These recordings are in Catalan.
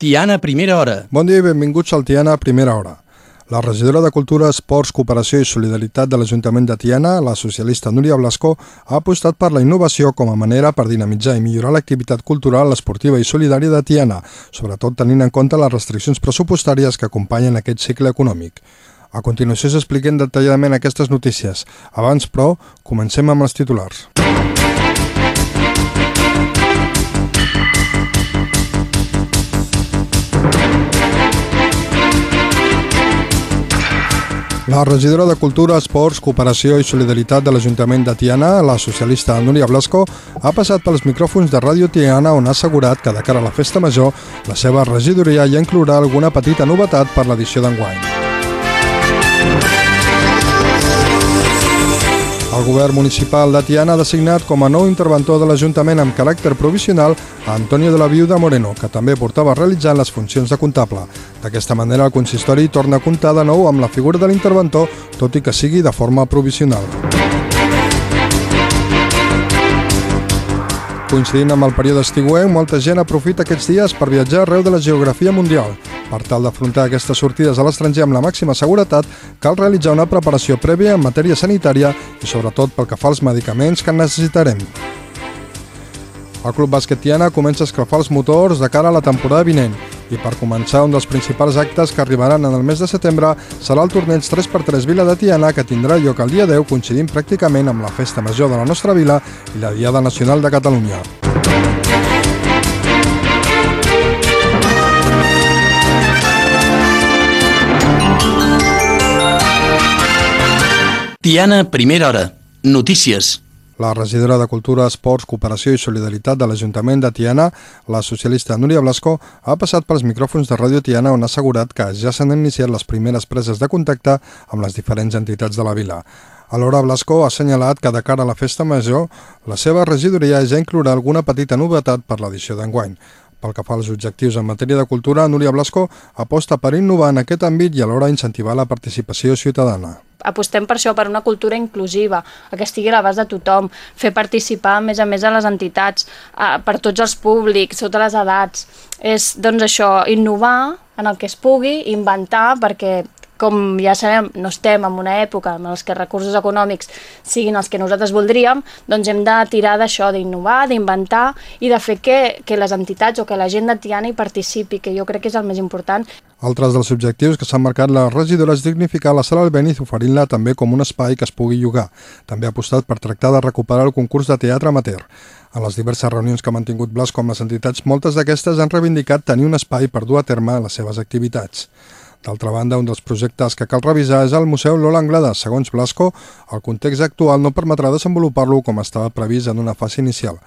Tiana, primera hora. Bon dia i benvinguts al Tiana, primera hora. La regidora de Cultura, Esports, Cooperació i Solidaritat de l'Ajuntament de Tiana, la socialista Núria Blasco, ha apostat per la innovació com a manera per dinamitzar i millorar l'activitat cultural, esportiva i solidària de Tiana, sobretot tenint en compte les restriccions pressupostàries que acompanyen aquest cicle econòmic. A continuació s'expliquen detalladament aquestes notícies. Abans, però, comencem amb els titulars. La regidora de Cultura, Esports, Cooperació i Solidaritat de l'Ajuntament de Tiana, la socialista Núria Blasco, ha passat pels micròfons de Ràdio Tiana on ha assegurat que de cara a la festa major la seva regidoria ja inclourà alguna petita novetat per l'edició d'enguany. El govern municipal de Tiana ha designat com a nou interventor de l'Ajuntament amb caràcter provisional a Antonio de la Viuda Moreno, que també portava realitzant les funcions de comptable. D'aquesta manera, el consistori torna a comptar de nou amb la figura de l'interventor, tot i que sigui de forma provisional. Coincidint amb el període estiuenc, molta gent aprofita aquests dies per viatjar arreu de la geografia mundial. Per tal d'afrontar aquestes sortides a l'estranger amb la màxima seguretat, cal realitzar una preparació prèvia en matèria sanitària i sobretot pel que fa als medicaments que necessitarem. El Club Bàsquet Tiana comença a escalfar els motors de cara a la temporada vinent i per començar un dels principals actes que arribaran en el mes de setembre serà el torneig 3x3 Vila de Tiana que tindrà lloc el dia 10 coincidint pràcticament amb la festa major de la nostra vila i la Diada Nacional de Catalunya. Tiana, primera hora. Notícies. La regidora de Cultura, Esports, Cooperació i Solidaritat de l'Ajuntament de Tiana, la socialista Núria Blasco, ha passat pels micròfons de Ràdio Tiana on ha assegurat que ja s'han iniciat les primeres preses de contacte amb les diferents entitats de la vila. Alhora, Blasco ha assenyalat que de cara a la festa major, la seva regidoria ja inclourà alguna petita novetat per l'edició d'enguany. Pel que fa als objectius en matèria de cultura, Núria Blasco aposta per innovar en aquest àmbit i alhora incentivar la participació ciutadana apostem per això, per una cultura inclusiva, que estigui a l'abast de tothom, fer participar a més a més a les entitats, per tots els públics, totes les edats. És, doncs això, innovar en el que es pugui, inventar, perquè com ja sabem, no estem en una època en els que recursos econòmics siguin els que nosaltres voldríem, doncs hem de tirar d'això, d'innovar, d'inventar i de fer que, que les entitats o que la gent de Tiana hi participi, que jo crec que és el més important. Altres dels objectius que s'han marcat la regidora és dignificar la sala Albéniz oferint-la també com un espai que es pugui llogar. També ha apostat per tractar de recuperar el concurs de teatre amateur. En les diverses reunions que ha mantingut Blas com les entitats, moltes d'aquestes han reivindicat tenir un espai per dur a terme les seves activitats. D'altra banda, un dels projectes que cal revisar és el Museu Lola Anglada. Segons Blasco, el context actual no permetrà desenvolupar-lo com estava previst en una fase inicial.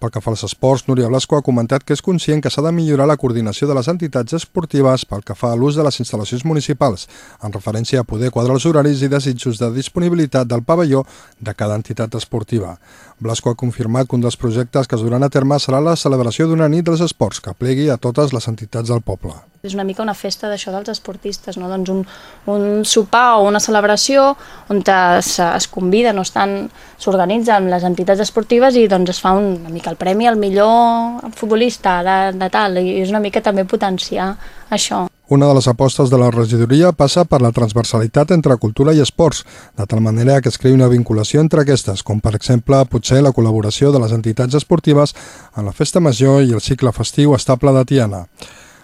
Pel que fa als esports, Núria Blasco ha comentat que és conscient que s'ha de millorar la coordinació de les entitats esportives pel que fa a l'ús de les instal·lacions municipals, en referència a poder quadrar els horaris i desitjos de disponibilitat del pavelló de cada entitat esportiva. Blasco ha confirmat que un dels projectes que es duran a terme serà la celebració d'una nit dels esports que plegui a totes les entitats del poble. És una mica una festa d'això dels esportistes, no? doncs un, un sopar o una celebració on es, es convida, no estan s'organitzen les entitats esportives i doncs es fa un, una mica el premi al millor futbolista de, de tal, i és una mica també potenciar això. Una de les apostes de la regidoria passa per la transversalitat entre cultura i esports, de tal manera que es creï una vinculació entre aquestes, com per exemple potser la col·laboració de les entitats esportives en la festa major i el cicle festiu estable de Tiana.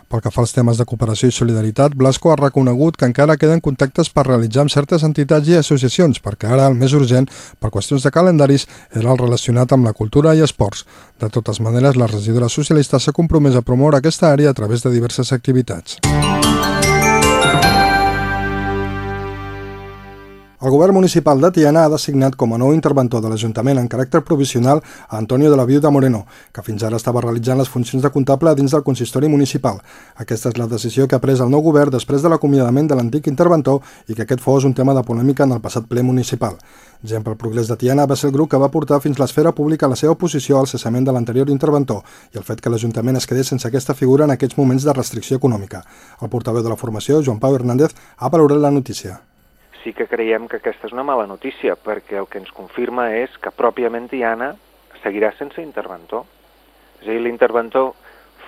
Pel que fa als temes de cooperació i solidaritat, Blasco ha reconegut que encara queden contactes per realitzar amb certes entitats i associacions, perquè ara el més urgent, per qüestions de calendaris, era el relacionat amb la cultura i esports. De totes maneres, la regidora socialista s'ha compromès a promoure aquesta àrea a través de diverses activitats. El govern municipal de Tiana ha designat com a nou interventor de l'Ajuntament en caràcter provisional a Antonio de la Viuda Moreno, que fins ara estava realitzant les funcions de comptable dins del consistori municipal. Aquesta és la decisió que ha pres el nou govern després de l'acomiadament de l'antic interventor i que aquest fos un tema de polèmica en el passat ple municipal. Gent pel Progrés de Tiana va ser el grup que va portar fins l'esfera pública la seva oposició al cessament de l'anterior interventor i el fet que l'Ajuntament es quedés sense aquesta figura en aquests moments de restricció econòmica. El portaveu de la formació, Joan Pau Hernández, ha valorat la notícia sí que creiem que aquesta és una mala notícia, perquè el que ens confirma és que pròpiament Diana seguirà sense interventor. És a dir, l'interventor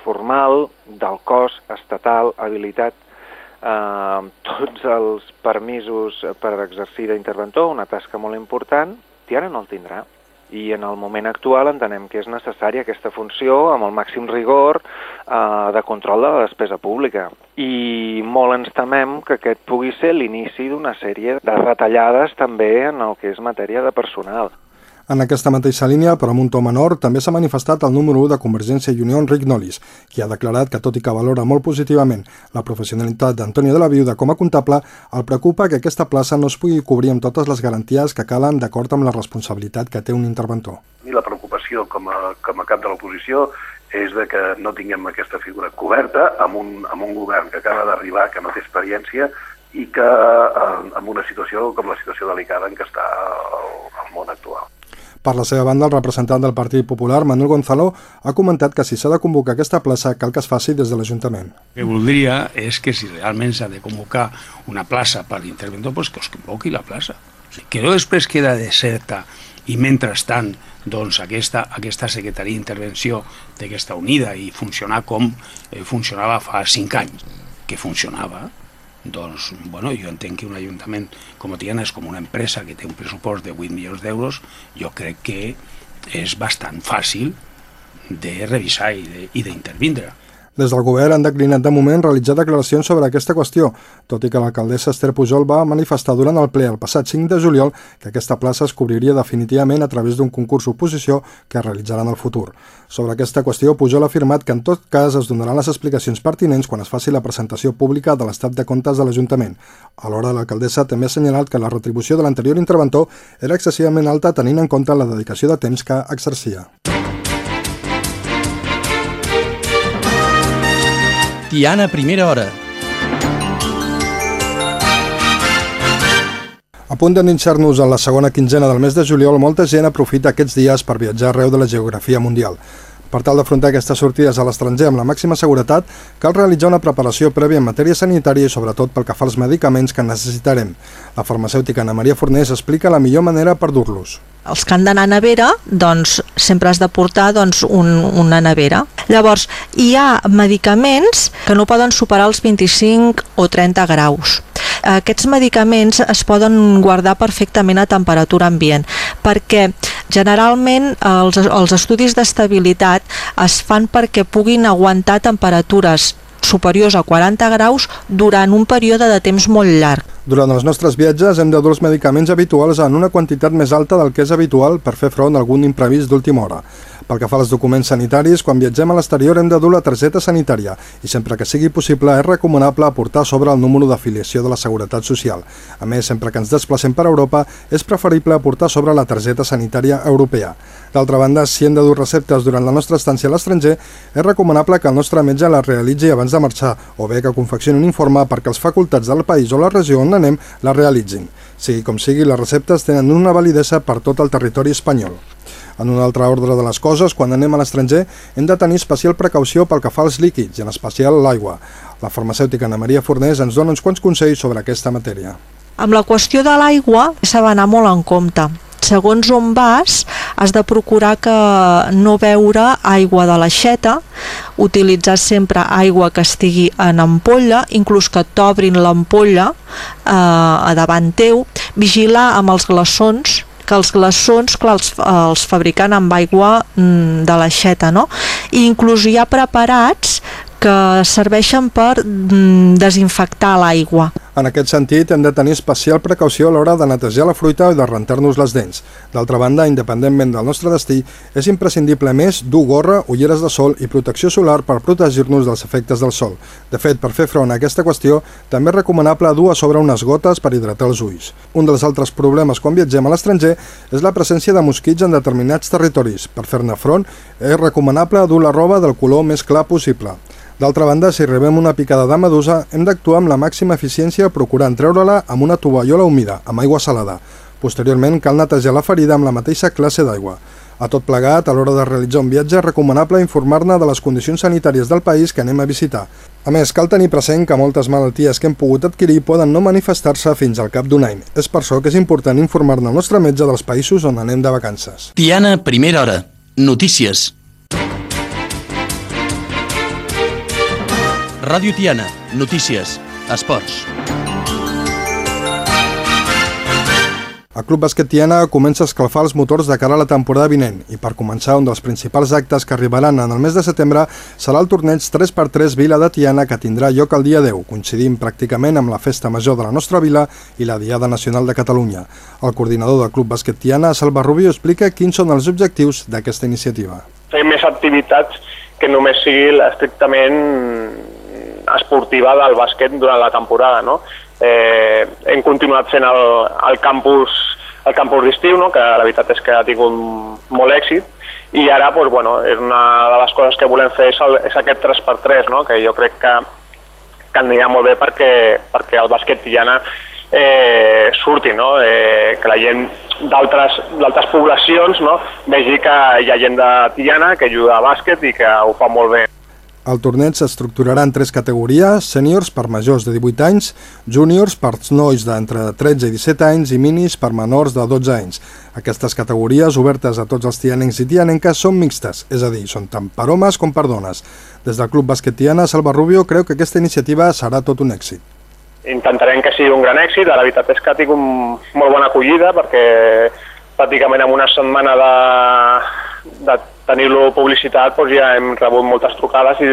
formal del cos estatal habilitat eh, tots els permisos per exercir d'interventor, una tasca molt important, Tiana no el tindrà. I en el moment actual entenem que és necessària aquesta funció amb el màxim rigor eh, de control de la despesa pública. I molt ens temem que aquest pugui ser l'inici d'una sèrie de retallades també en el que és matèria de personal. En aquesta mateixa línia, però amb un to menor, també s'ha manifestat el número 1 de Convergència i Unió, Enric Nolis, qui ha declarat que, tot i que valora molt positivament la professionalitat d'Antonio de la Viuda com a comptable, el preocupa que aquesta plaça no es pugui cobrir amb totes les garanties que calen d'acord amb la responsabilitat que té un interventor. I la preocupació com a, com a cap de l'oposició és de que no tinguem aquesta figura coberta amb un, amb un govern que acaba d'arribar, que no té experiència i que eh, amb una situació com la situació delicada en què està el, el món actual. Per la seva banda, el representant del Partit Popular, Manuel Gonzalo, ha comentat que si s'ha de convocar aquesta plaça cal que es faci des de l'Ajuntament. El que voldria és que si realment s'ha de convocar una plaça per l'interventor, pues que es convoqui la plaça. Que no després queda deserta i mentrestant doncs, aquesta, aquesta secretaria d'intervenció d'aquesta unida i funcionar com eh, funcionava fa cinc anys, que funcionava, doncs, bueno, jo entenc que un ajuntament com Tiana és com una empresa que té un pressupost de 8 milions d'euros, jo crec que és bastant fàcil de revisar i d'intervindre. Des del govern han declinat de moment realitzar declaracions sobre aquesta qüestió, tot i que l'alcaldessa Esther Pujol va manifestar durant el ple el passat 5 de juliol que aquesta plaça es cobriria definitivament a través d'un concurs oposició que realitzaran el futur. Sobre aquesta qüestió, Pujol ha afirmat que en tot cas es donaran les explicacions pertinents quan es faci la presentació pública de l'estat de comptes de l'Ajuntament. Alhora, l'alcaldessa també ha assenyalat que la retribució de l'anterior interventor era excessivament alta tenint en compte la dedicació de temps que exercia. Tiana Primera Hora. A punt d'endinsar-nos en la segona quinzena del mes de juliol, molta gent aprofita aquests dies per viatjar arreu de la geografia mundial. Per tal d'afrontar aquestes sortides a l'estranger amb la màxima seguretat, cal realitzar una preparació prèvia en matèria sanitària i sobretot pel que fa als medicaments que necessitarem. La farmacèutica Ana Maria Fornés explica la millor manera per dur-los els que han d'anar a nevera, doncs sempre has de portar doncs, un, una nevera. Llavors, hi ha medicaments que no poden superar els 25 o 30 graus. Aquests medicaments es poden guardar perfectament a temperatura ambient perquè generalment els, els estudis d'estabilitat es fan perquè puguin aguantar temperatures superiors a 40 graus durant un període de temps molt llarg. Durant els nostres viatges hem de dur els medicaments habituals en una quantitat més alta del que és habitual per fer front a algun imprevist d'última hora. Pel que fa als documents sanitaris, quan viatgem a l'exterior hem de dur la targeta sanitària i sempre que sigui possible és recomanable aportar sobre el número d'afiliació de la Seguretat Social. A més, sempre que ens desplacem per Europa, és preferible aportar sobre la targeta sanitària europea. D'altra banda, si hem de dur receptes durant la nostra estància a l'estranger, és recomanable que el nostre metge la realitzi abans de marxar o bé que confeccioni un informe perquè els facultats del país o la regió on anem la realitzin. Sigui com sigui, les receptes tenen una validesa per tot el territori espanyol. En un altre ordre de les coses, quan anem a l'estranger, hem de tenir especial precaució pel que fa als líquids, i en especial l'aigua. La farmacèutica Ana Maria Fornés ens dona uns quants consells sobre aquesta matèria. Amb la qüestió de l'aigua s'ha d'anar molt en compte. Segons on vas, has de procurar que no beure aigua de l'aixeta, utilitzar sempre aigua que estigui en ampolla, inclús que t'obrin l'ampolla eh, davant teu, vigilar amb els glaçons que els glaçons, clar, els, els fabriquen amb aigua mm, de l'aixeta, no? I inclús hi ha preparats que serveixen per mm, desinfectar l'aigua. En aquest sentit, hem de tenir especial precaució a l'hora de netejar la fruita i de rentar-nos les dents. D'altra banda, independentment del nostre destí, és imprescindible més dur gorra, ulleres de sol i protecció solar per protegir-nos dels efectes del sol. De fet, per fer front a aquesta qüestió, també és recomanable dur a sobre unes gotes per hidratar els ulls. Un dels altres problemes quan viatgem a l'estranger és la presència de mosquits en determinats territoris. Per fer-ne front, és recomanable dur la roba del color més clar possible. D'altra banda, si rebem una picada de medusa, hem d'actuar amb la màxima eficiència procurant treure-la amb una tovallola humida, amb aigua salada. Posteriorment, cal netejar la ferida amb la mateixa classe d'aigua. A tot plegat, a l'hora de realitzar un viatge és recomanable informar-ne de les condicions sanitàries del país que anem a visitar. A més, cal tenir present que moltes malalties que hem pogut adquirir poden no manifestar-se fins al cap d'un any. És per això que és important informar-ne al nostre metge dels països on anem de vacances. Tiana, primera hora. Notícies. Ràdio Tiana, notícies, esports. El Club Bàsquet Tiana comença a escalfar els motors de cara a la temporada vinent i per començar un dels principals actes que arribaran en el mes de setembre serà el torneig 3x3 Vila de Tiana que tindrà lloc el dia 10, coincidint pràcticament amb la festa major de la nostra vila i la Diada Nacional de Catalunya. El coordinador del Club Bàsquet Tiana, Salva Rubio, explica quins són els objectius d'aquesta iniciativa. Fer més activitats que només sigui estrictament esportiva del bàsquet durant la temporada, no? Eh, hem continuat fent el, el campus el campus d'estiu, no? que la veritat és que ha tingut molt èxit, i ara doncs, bueno, és una de les coses que volem fer és, el, és aquest 3x3, no? que jo crec que, que anirà molt bé perquè, perquè el bàsquet Tiana eh, surti, no? eh, que la gent d'altres poblacions no? vegi que hi ha gent de Tiana que juga a bàsquet i que ho fa molt bé. El torneig s'estructurarà en tres categories, sèniors per majors de 18 anys, júniors per nois d'entre 13 i 17 anys i minis per menors de 12 anys. Aquestes categories, obertes a tots els tianencs i tianenques, són mixtes, és a dir, són tant per homes com per dones. Des del Club Bàsquet Tiana, Salva Rubio creu que aquesta iniciativa serà tot un èxit. Intentarem que sigui un gran èxit, la veritat és que ha tingut molt bona acollida perquè pràcticament en una setmana de, de tenir-lo publicitat doncs ja hem rebut moltes trucades i,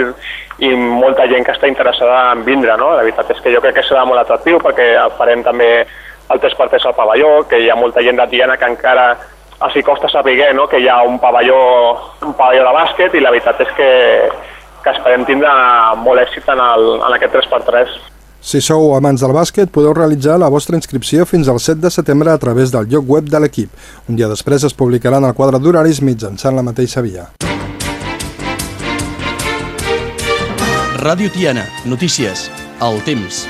i molta gent que està interessada en vindre. No? La veritat és que jo crec que serà molt atractiu perquè farem també el 3x3 al pavelló, que hi ha molta gent de Tiana que encara els costa saber no? que hi ha un pavelló, un pavelló de bàsquet i la veritat és que, que esperem tindre molt èxit en, el, en aquest 3x3. Si sou amants del bàsquet, podeu realitzar la vostra inscripció fins al 7 de setembre a través del lloc web de l'equip. Un dia després es publicaran el quadre d'horaris mitjançant la mateixa via. Ràdio Tiana, notícies, el temps.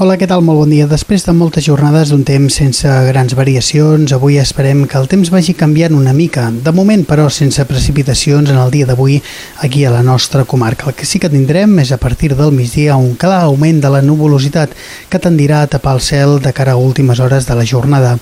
Hola, què tal? Molt bon dia. Després de moltes jornades d'un temps sense grans variacions, avui esperem que el temps vagi canviant una mica. De moment, però, sense precipitacions en el dia d'avui aquí a la nostra comarca. El que sí que tindrem és a partir del migdia un clar augment de la nuvolositat que tendirà a tapar el cel de cara a últimes hores de la jornada.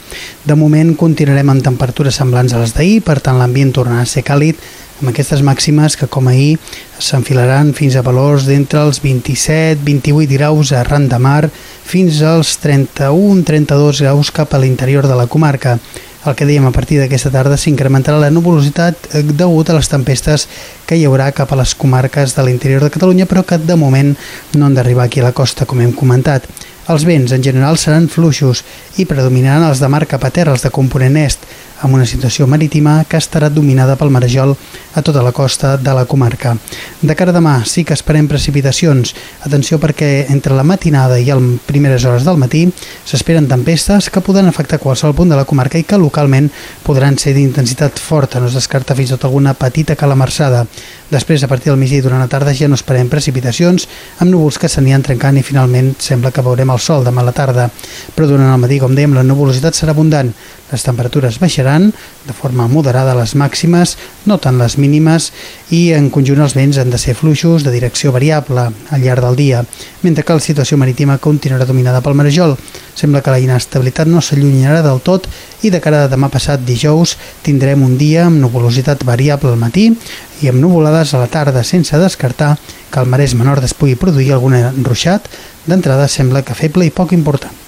De moment continuarem amb temperatures semblants a les d'ahir, per tant l'ambient tornarà a ser càlid amb aquestes màximes que com ahir s'enfilaran fins a valors d'entre els 27-28 graus arran de mar fins als 31-32 graus cap a l'interior de la comarca. El que dèiem a partir d'aquesta tarda s'incrementarà la nuvolositat eh, degut a les tempestes que hi haurà cap a les comarques de l'interior de Catalunya però que de moment no han d'arribar aquí a la costa com hem comentat. Els vents en general seran fluixos i predominaran els de mar cap a terra, els de component est, amb una situació marítima que estarà dominada pel marejol a tota la costa de la comarca. De cara a demà sí que esperem precipitacions. Atenció perquè entre la matinada i les primeres hores del matí s'esperen tempestes que poden afectar qualsevol punt de la comarca i que localment podran ser d'intensitat forta. No es descarta fins i tot alguna petita calamarsada. Després, a partir del migdia i durant la tarda, ja no esperem precipitacions, amb núvols que s'aniran trencant i finalment sembla que veurem el sol demà a la tarda. Però durant el matí, com dèiem, la nuvolositat serà abundant. Les temperatures baixaran de forma moderada les màximes, no tant les mínimes, i en conjunt els vents han de ser fluixos de direcció variable al llarg del dia, mentre que la situació marítima continuarà dominada pel marejol. Sembla que la inestabilitat no s'allunyarà del tot i de cara a demà passat dijous tindrem un dia amb nuvolositat variable al matí i amb nuvolades a la tarda sense descartar que al Maresme Nord es pugui produir algun ruixat, d'entrada sembla que feble i poc important.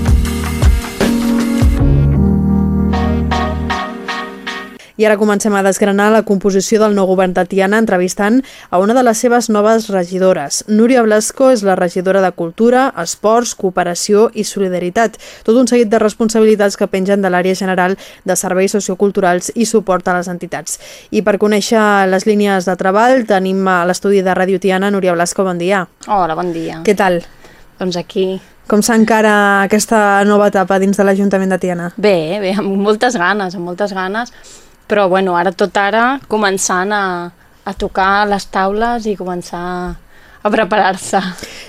I ara comencem a desgranar la composició del nou govern de Tiana entrevistant a una de les seves noves regidores. Núria Blasco és la regidora de Cultura, Esports, Cooperació i Solidaritat. Tot un seguit de responsabilitats que pengen de l'àrea general de serveis socioculturals i suport a les entitats. I per conèixer les línies de treball tenim a l'estudi de Ràdio Tiana Núria Blasco, bon dia. Hola, bon dia. Què tal? Doncs aquí com s'encara aquesta nova etapa dins de l'Ajuntament de Tiana? Bé, bé, amb moltes ganes, amb moltes ganes però bueno, ara tot ara començant a, a tocar les taules i començar a preparar-se.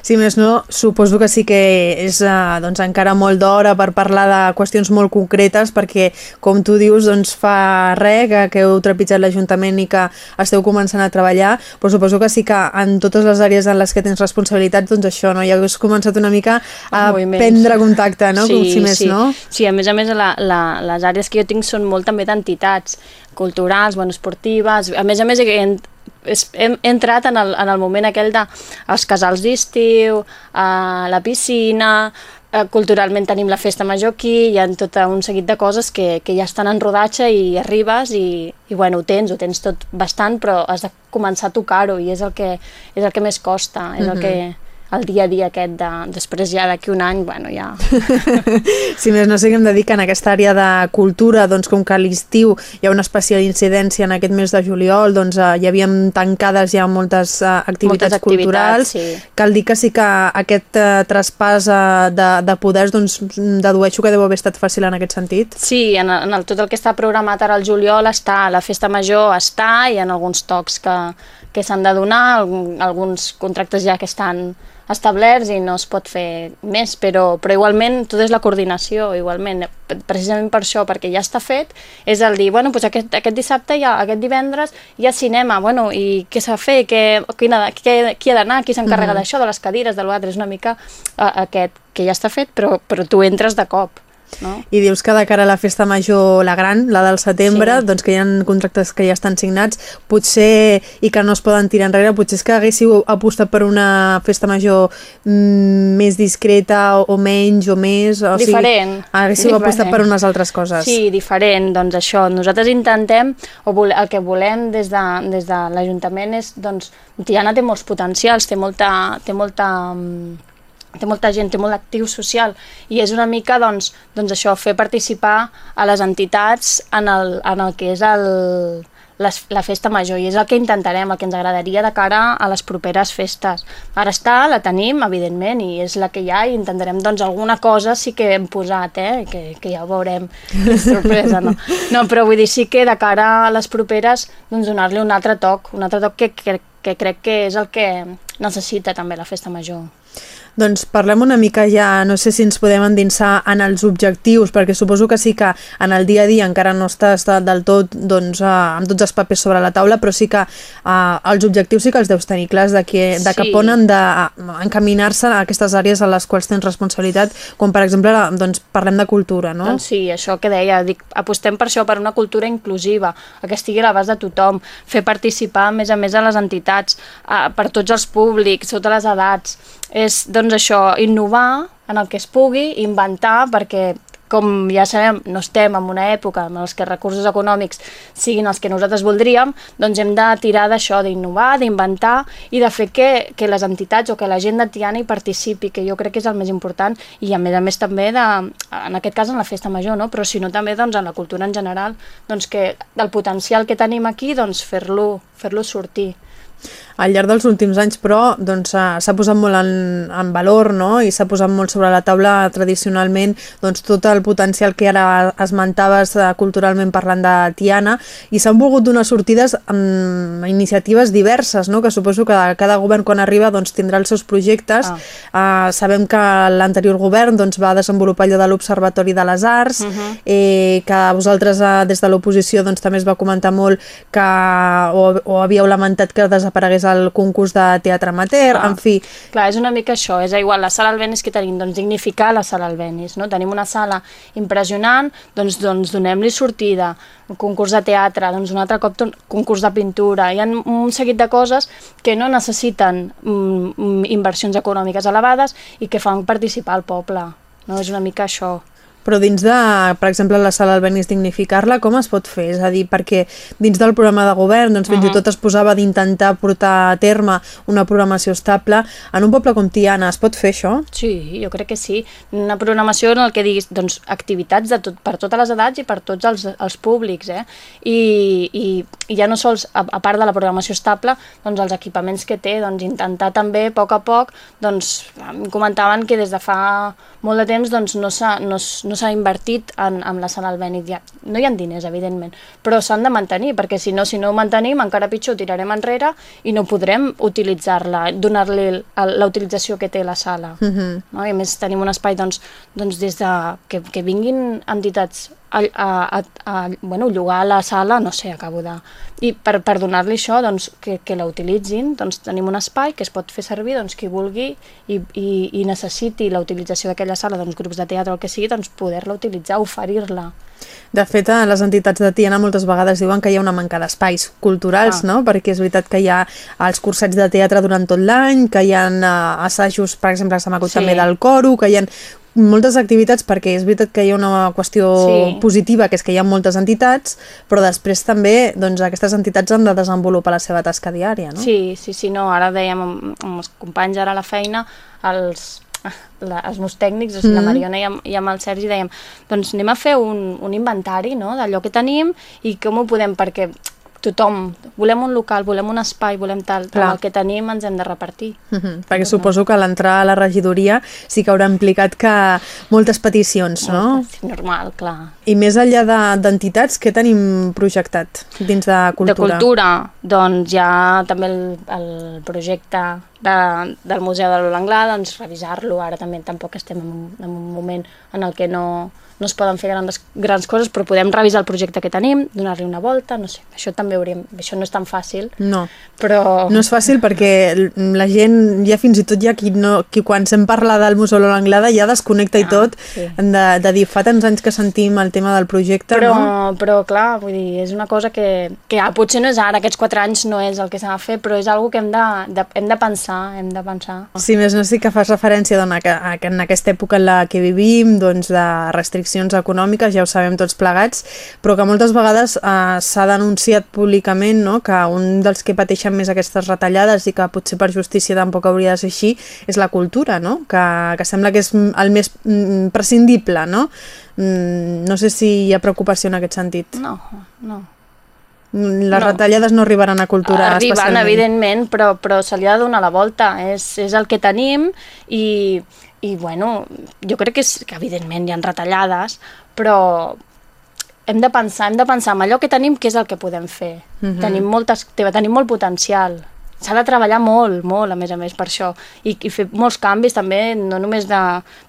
Si més no, suposo que sí que és uh, doncs, encara molt d'hora per parlar de qüestions molt concretes perquè, com tu dius, doncs fa res que, que heu trepitjat l'Ajuntament i que esteu començant a treballar, però suposo que sí que en totes les àrees en les que tens responsabilitats, doncs això, no? ja has començat una mica a prendre contacte, no? Sí, com si més, sí. no? Sí, a més a més, la, la, les àrees que jo tinc són molt també d'entitats culturals, bueno, esportives, a més a més he, hem entrat en el, en el moment aquell de els casals d'estiu, a la piscina, eh, culturalment tenim la festa major aquí, hi ha tot un seguit de coses que, que ja estan en rodatge i arribes i, i bueno, ho tens, ho tens tot bastant, però has de començar a tocar-ho i és el que, és el que més costa, és mm -hmm. el que el dia a dia aquest de, després ja d'aquí un any, bueno, ja... si més no sé que em dediquen a aquesta àrea de cultura, doncs com que a l'estiu hi ha una especial incidència en aquest mes de juliol, doncs uh, hi havíem tancades ja moltes uh, activitats moltes culturals. Activitats, sí. Cal dir que sí que aquest uh, traspàs uh, de, de poders, doncs dedueixo que deu haver estat fàcil en aquest sentit. Sí, en, el, en el, tot el que està programat ara al juliol està, la festa major està, i en alguns tocs que, que s'han de donar, alguns contractes ja que estan establerts i no es pot fer més, però, però igualment tot és la coordinació, igualment, precisament per això, perquè ja està fet, és el dir, bueno, doncs aquest, aquest dissabte, ja, aquest divendres, hi ha cinema, bueno, i què s'ha de fer, què, quina, què, qui ha d'anar, qui s'encarrega mm -hmm. d'això, de les cadires, de l'altre, és una mica uh, aquest, que ja està fet, però, però tu entres de cop. No? I dius que de cara a la festa major, la gran, la del setembre, sí. doncs que hi ha contractes que ja estan signats, potser, i que no es poden tirar enrere, potser és que haguéssiu apostat per una festa major mm, més discreta o, o menys o més... O diferent. Sigui, haguéssiu diferent. apostat per unes altres coses. Sí, diferent, doncs això, nosaltres intentem, o vole, el que volem des de, des de l'Ajuntament és, doncs, Tiana té molts potencials, té molta, té molta mm, té molta gent, té molt actiu social i és una mica doncs, doncs això, fer participar a les entitats en el, en el que és el, les, la festa major i és el que intentarem, el que ens agradaria de cara a les properes festes. Ara està, la tenim, evidentment, i és la que hi ha i intentarem, doncs, alguna cosa sí que hem posat, eh? que, que ja ho veurem, sorpresa, no? No, però vull dir, sí que de cara a les properes, doncs, donar-li un altre toc, un altre toc que, que, que crec que és el que necessita també la festa major. Doncs parlem una mica ja, no sé si ens podem endinsar en els objectius, perquè suposo que sí que en el dia a dia encara no està, està del tot doncs, uh, amb tots els papers sobre la taula, però sí que uh, els objectius sí que els deus tenir clars de, que, de sí. cap on han d'encaminar-se a aquestes àrees a les quals tens responsabilitat, com per exemple doncs, parlem de cultura, no? Doncs sí, això que deia, dic, apostem per això, per una cultura inclusiva, que estigui a l'abast de tothom, fer participar a més a més a les entitats, uh, per tots els públics, totes les edats, és doncs això, innovar en el que es pugui, inventar, perquè com ja sabem, no estem en una època en els que recursos econòmics siguin els que nosaltres voldríem, doncs hem de tirar d'això, d'innovar, d'inventar i de fer que, que les entitats o que la gent de Tiana hi participi, que jo crec que és el més important i a més a més també, de, en aquest cas en la festa major, no? però si no també doncs, en la cultura en general, doncs que del potencial que tenim aquí, doncs fer-lo fer, -lo, fer -lo sortir al llarg dels últims anys, però doncs, s'ha posat molt en, en valor no? i s'ha posat molt sobre la taula tradicionalment doncs, tot el potencial que ara esmentaves eh, culturalment parlant de Tiana i s'han volgut donar sortides amb iniciatives diverses, no? que suposo que cada govern quan arriba doncs, tindrà els seus projectes. Ah. Uh, sabem que l'anterior govern doncs, va desenvolupar allò de l'Observatori de les Arts, uh -huh. eh, que vosaltres uh, des de l'oposició doncs, també es va comentar molt que o, o havíeu lamentat que desaparegués el concurs de teatre amateur, ah, en fi... Clar, és una mica això, és igual, la sala Albenis que tenim, doncs dignificar la sala Albenis, no? Tenim una sala impressionant, doncs, doncs donem-li sortida, un concurs de teatre, doncs un altre cop un concurs de pintura, hi ha un seguit de coses que no necessiten mm, mm, inversions econòmiques elevades i que fan participar el poble, no? És una mica això. Però dins de, per exemple, la sala Albenis dignificar-la, com es pot fer? És a dir, perquè dins del programa de govern doncs, fins uh -huh. i tot es posava d'intentar portar a terme una programació estable. En un poble com Tiana es pot fer això? Sí, jo crec que sí. Una programació en el que diguis doncs, activitats de tot, per totes les edats i per tots els, els públics. Eh? I, i, I ja no sols, a, a part de la programació estable, doncs els equipaments que té, doncs intentar també a poc a poc, doncs em comentaven que des de fa molt de temps doncs, no s'ha no, no invertit en, en la sala Albéniz. Ja, no hi ha diners, evidentment, però s'han de mantenir, perquè si no, si no ho mantenim, encara pitjor, tirarem enrere i no podrem utilitzar-la, donar-li la utilització que té la sala. Mhm. no? I a més tenim un espai doncs, doncs des de que, que vinguin entitats a, a, a bueno, llogar la sala, no sé, acabo de... I per, per donar-li això, doncs, que, que la utilitzin, doncs tenim un espai que es pot fer servir doncs, qui vulgui i, i, i necessiti la utilització d'aquella sala, doncs, grups de teatre o el que sigui, doncs poder-la utilitzar, oferir-la. De fet, les entitats de Tiana moltes vegades diuen que hi ha una manca d'espais culturals, Ah. no? Perquè és veritat que hi ha els cursets de teatre durant tot l'any, que hi ha uh, assajos, per exemple, que se m'acut Sí. també del coro, que hi ha moltes activitats perquè és veritat que hi ha una qüestió Sí. positiva, que és que hi ha moltes entitats, però després també doncs, aquestes entitats han de desenvolupar la seva tasca diària, no? Sí, sí, sí, no, ara dèiem amb, amb els companys ara a la feina, els, la, els meus tècnics, o sigui, la Mhm. Mariona i amb, i amb el Sergi dèiem, doncs anem a fer un, un inventari no, d'allò que tenim i com ho podem, perquè tothom, volem un local, volem un espai, volem tal, Clar. amb el que tenim ens hem de repartir. Mhm, perquè suposo que l'entrar a la regidoria sí que haurà implicat que moltes peticions, no? Sí, normal, clar. I més enllà de- d'entitats, què tenim projectat dins de cultura? De cultura, doncs hi ha també el, el projecte de, del Museu de l'Anglà, doncs revisar-lo, ara també tampoc estem en un, en un moment en el que no, no es poden fer grans, grans coses, però podem revisar el projecte que tenim, donar-li una volta, no sé, això també hauríem, això no és tan fàcil, No. però... No és fàcil perquè la gent, ja fins i tot ja qui, no, qui quan se'n parla del Museu de l'Anglada ja desconnecta i tot, Ah, sí. de, de dir fa tants anys que sentim el tema del projecte, Però, no? però clar, vull dir, és una cosa que, que ah, potser no és ara, aquests quatre anys no és el que s'ha de fer, però és algo que hem de, de, hem de pensar, hem de pensar. Si més no sí que fas referència doncs, a que, a que en aquesta època en la que vivim, doncs, de restriccions econòmiques, ja ho sabem tots plegats, però que moltes vegades eh, s'ha denunciat públicament no? que un dels que pateixen més aquestes retallades i que potser per justícia tampoc hauria de ser així, és la cultura, no? que, que sembla que és el més prescindible, no? Mm, no sé si hi ha preocupació en aquest sentit. No, no. Les No. retallades no arribaran a cultura Arriben, especialment. evidentment, però, però se li ha de donar la volta. És, és el que tenim i, i bueno, jo crec que, és, que evidentment hi ha retallades, però hem de pensar, hem de pensar en allò que tenim, què és el que podem fer. Mhm. tenim, moltes, tenim molt potencial. S'ha de treballar molt, molt, a més a més, per això. I, i fer molts canvis també, no només de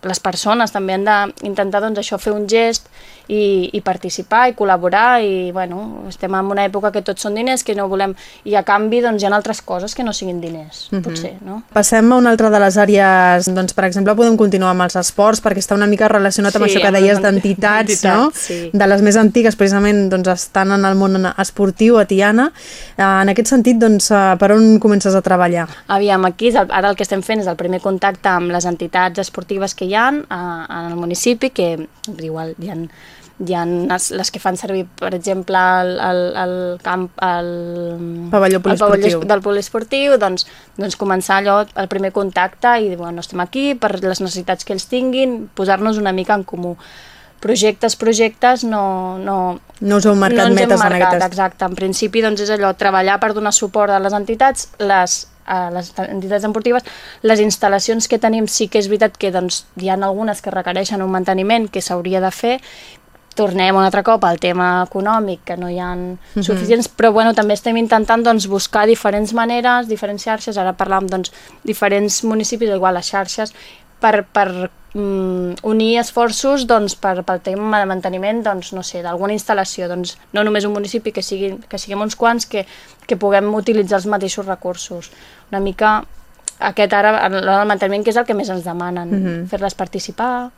les persones, també han d'intentar doncs, això fer un gest i, i participar i col·laborar i bueno, estem en una època que tots són diners, que no volem... I a canvi doncs, hi ha altres coses que no siguin diners, Mhm. potser, no? Passem a una altra de les àrees, doncs, per exemple, podem continuar amb els esports, perquè està una mica relacionat amb Sí, això que deies d'entitats, entitats, no? sí. De les més antigues, precisament, doncs, estan en el món esportiu, a Tiana. En aquest sentit, doncs, eh, per on comences a treballar? Aviam, aquí el, ara el que estem fent és el primer contacte amb les entitats esportives que hi ha a, en el municipi, que igual hi ha, hi ha les, que fan servir, per exemple, el, el, el camp, el, Pavelló el poliesportiu. del poliesportiu, doncs, doncs començar allò, el primer contacte i dir, bueno, estem aquí per les necessitats que ells tinguin, posar-nos una mica en comú. Projectes, projectes, no, no, No us heu marcat no metes en marcat, aquestes. exacte. En principi doncs, és allò, treballar per donar suport a les entitats, les, a les entitats esportives, les instal·lacions que tenim sí que és veritat que doncs, hi ha algunes que requereixen un manteniment que s'hauria de fer, tornem un altre cop al tema econòmic, que no hi ha Mhm. suficients, però bueno, també estem intentant doncs, buscar diferents maneres, diferents xarxes, ara parlàvem doncs, diferents municipis, igual les xarxes, per, per mm, unir esforços doncs, per, pel tema de manteniment doncs, no sé, d'alguna instal·lació, doncs, no només un municipi, que, sigui, que siguem uns quants que, que puguem utilitzar els mateixos recursos. Una mica aquest ara, el manteniment, que és el que més ens demanen, Mhm. fer-les participar,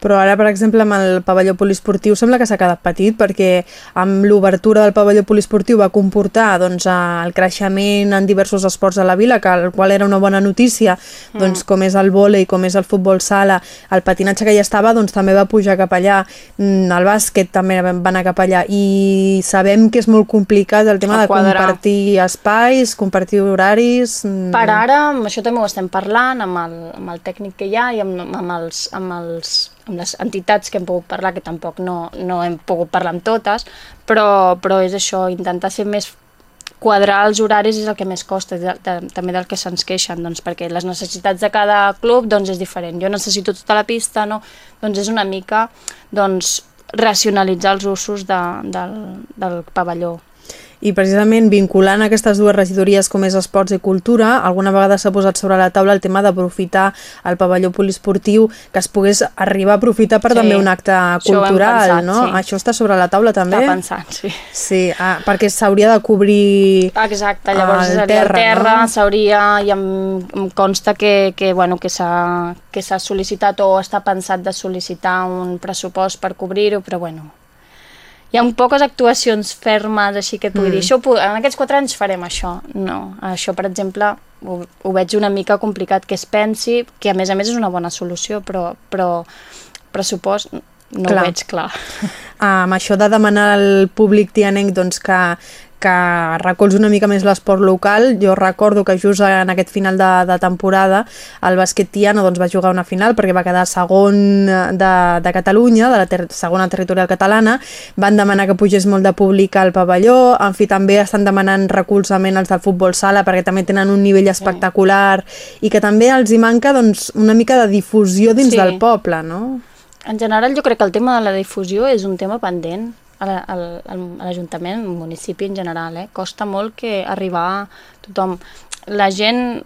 Però ara, per exemple, amb el pavelló poliesportiu sembla que s'ha quedat petit perquè amb l'obertura del pavelló poliesportiu va comportar doncs, el creixement en diversos esports a la vila, que el qual era una bona notícia, Mm. doncs, com és el vòlei, com és el futbol sala, el patinatge que ja estava doncs, també va pujar cap allà, mm, el bàsquet també va anar cap allà i sabem que és molt complicat el tema El de compartir espais, compartir horaris... mm. Per ara, això també ho estem parlant, amb el, amb el tècnic que hi ha i amb, amb, els, amb, els, amb les entitats que hem pogut parlar, que tampoc no, no hem pogut parlar amb totes, però, però és això, intentar ser més quadrar els horaris és el que més costa, de, de, també del que se'ns queixen, doncs, perquè les necessitats de cada club doncs, és diferent. Jo necessito tota la pista, no? doncs és una mica doncs, racionalitzar els usos de, del, del pavelló i precisament vinculant aquestes dues regidories com és Esports i Cultura, alguna vegada s'ha posat sobre la taula el tema d'aprofitar el pavelló poliesportiu que es pogués arribar a aprofitar per sí, també un acte cultural, pensat, no? Sí. Això està sobre la taula també? Està pensat, sí. Sí, ah, perquè s'hauria de cobrir Exacte, llavors el terra, terra no? s'hauria, i em, em consta que, que, bueno, que s'ha que s'ha sol·licitat o està pensat de sol·licitar un pressupost per cobrir-ho, però bueno, hi ha poques actuacions fermes, així que et pugui mm. dir, això, en aquests quatre anys farem això. No, això, per exemple, ho, ho veig una mica complicat que es pensi, que a més a més és una bona solució, però, però pressupost no clar. ho veig clar. Amb això de demanar al públic tianenc doncs, que, que recolza una mica més l'esport local. Jo recordo que just en aquest final de, de temporada el bàsquet Tiana doncs, va jugar una final perquè va quedar segon de, de Catalunya, de la ter segona territorial catalana. Van demanar que pugés molt de públic al pavelló. En fi, també estan demanant recolzament als del futbol sala perquè també tenen un nivell espectacular i que també els hi manca doncs, una mica de difusió dins sí. del poble, no? En general jo crec que el tema de la difusió és un tema pendent a l'Ajuntament, al municipi en general, eh? costa molt que arribar tothom. La gent,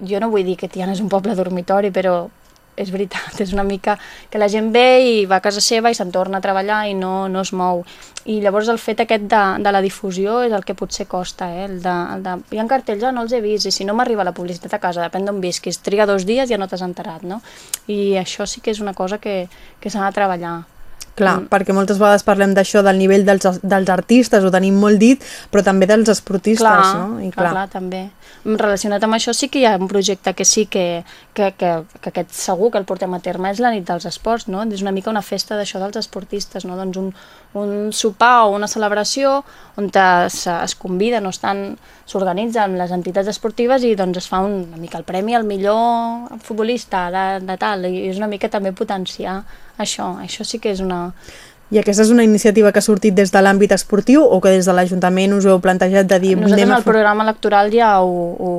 jo no vull dir que Tiana és un poble dormitori, però és veritat, és una mica que la gent ve i va a casa seva i se'n torna a treballar i no, no es mou. I llavors el fet aquest de, de la difusió és el que potser costa, eh? el de, el de, hi ha cartells, ja no els he vist, i si no m'arriba la publicitat a casa, depèn d'on visquis, triga dos dies i ja no t'has enterat, no? I això sí que és una cosa que, que s'ha de treballar. Clar, mm. perquè moltes vegades parlem d'això, del nivell dels, dels artistes, ho tenim molt dit, però també dels esportistes, clar, no? I clar, clar, clar, també. Relacionat amb això sí que hi ha un projecte que sí que, que, que, que aquest segur que el portem a terme, és la nit dels esports, no? És una mica una festa d'això dels esportistes, no? Doncs un, un sopar o una celebració on es, es convida, no estan s'organitzen les entitats esportives i doncs es fa un, una mica el premi al millor futbolista de, de tal, i és una mica també potenciar això, això sí que és una... I aquesta és una iniciativa que ha sortit des de l'àmbit esportiu o que des de l'Ajuntament us heu plantejat de dir... Nosaltres en el programa electoral ja ho, ho,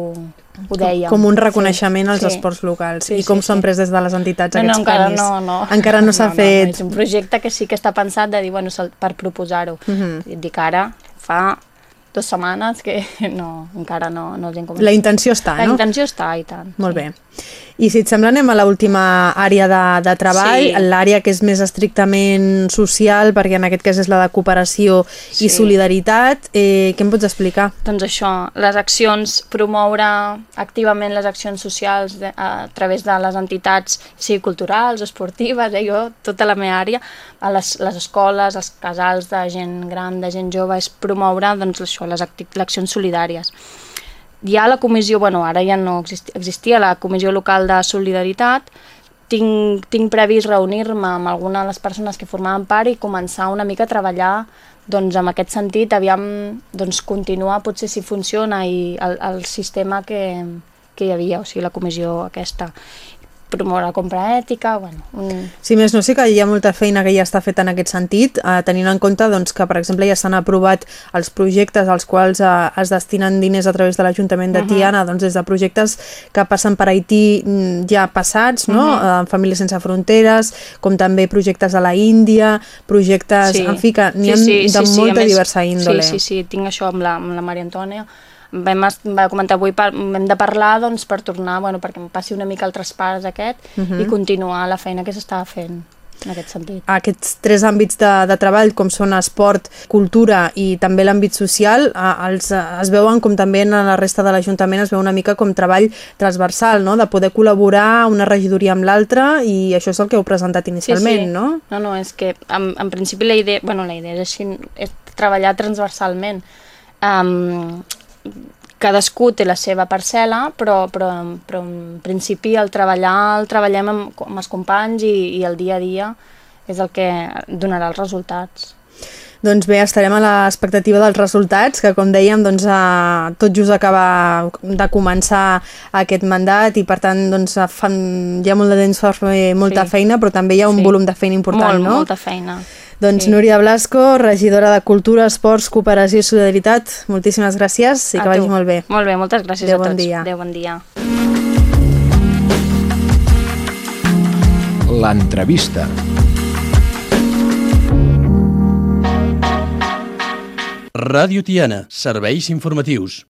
ho dèiem. Com un reconeixement sí, als sí. esports locals. Sí, I com s'ho sí, han pres des de les entitats no, aquests no, encara premis? No, no. Encara no s'ha no, fet... No, és un projecte que sí que està pensat de dir, bueno, per proposar-ho. Uh mhm. -huh. Dic ara, fa dues setmanes que no, encara no, no els hem començat. La intenció està, no? La intenció està, i tant. Molt sí. bé. I si et sembla anem a l'última àrea de, de treball, sí. l'àrea que és més estrictament social, perquè en aquest cas és la de cooperació sí. i solidaritat. Eh, què em pots explicar? Doncs això, les accions, promoure activament les accions socials de, a, través de les entitats, sigui culturals, esportives, eh, jo, tota la meva àrea, a les, les escoles, els casals de gent gran, de gent jove, és promoure doncs, això, les accions solidàries hi ha la comissió, bueno, ara ja no existia, existia la comissió local de solidaritat, tinc, tinc previst reunir-me amb alguna de les persones que formaven part i començar una mica a treballar doncs, en aquest sentit, aviam doncs, continuar potser si funciona i el, el sistema que, que hi havia, o sigui, la comissió aquesta promoure la compra ètica, bueno... Un... Sí, més no sé que hi ha molta feina que ja està feta en aquest sentit, eh, tenint en compte doncs, que, per exemple, ja s'han aprovat els projectes als quals eh, es destinen diners a través de l'Ajuntament de uh -huh. Tiana, doncs des de projectes que passen per Haití mm, ja passats, no? Uh -huh. eh, Famílies sense fronteres, com també projectes a la Índia, projectes... Sí. En fi, que n'hi sí, sí, de sí, molta sí, diversa índole. Sí, sí, sí, tinc això amb la, amb la Maria Antònia, vam, va comentar avui, per, hem de parlar doncs, per tornar, bueno, perquè em passi una mica el traspàs aquest uh -huh. i mhm. continuar la feina que s'estava fent en aquest sentit. Aquests tres àmbits de, de treball, com són esport, cultura i també l'àmbit social, els, es veuen com també en la resta de l'Ajuntament es veu una mica com treball transversal, no? de poder col·laborar una regidoria amb l'altra i això és el que heu presentat inicialment, sí, sí. no? No, no, és que en, en principi la idea, bueno, la idea és així, és treballar transversalment. Um, cadascú té la seva parcel·la, però, però, però en principi el treballar el treballem amb, amb els companys i, i el dia a dia és el que donarà els resultats. Doncs bé, estarem a l'expectativa dels resultats, que com dèiem, doncs, eh, tot just acaba de començar aquest mandat i per tant doncs, fan, hi ha molt de temps per fer molta sí. feina, però també hi ha un sí. volum de feina important, molt, no? molta feina. Doncs sí. Núria Blasco, regidora de Cultura, Esports, Cooperació i Solidaritat, moltíssimes gràcies i A que vagi tu. molt bé. Molt bé, moltes gràcies Adéu, a bon tots. dia. Adéu, bon dia. L'entrevista. Ràdio Tiana, serveis informatius.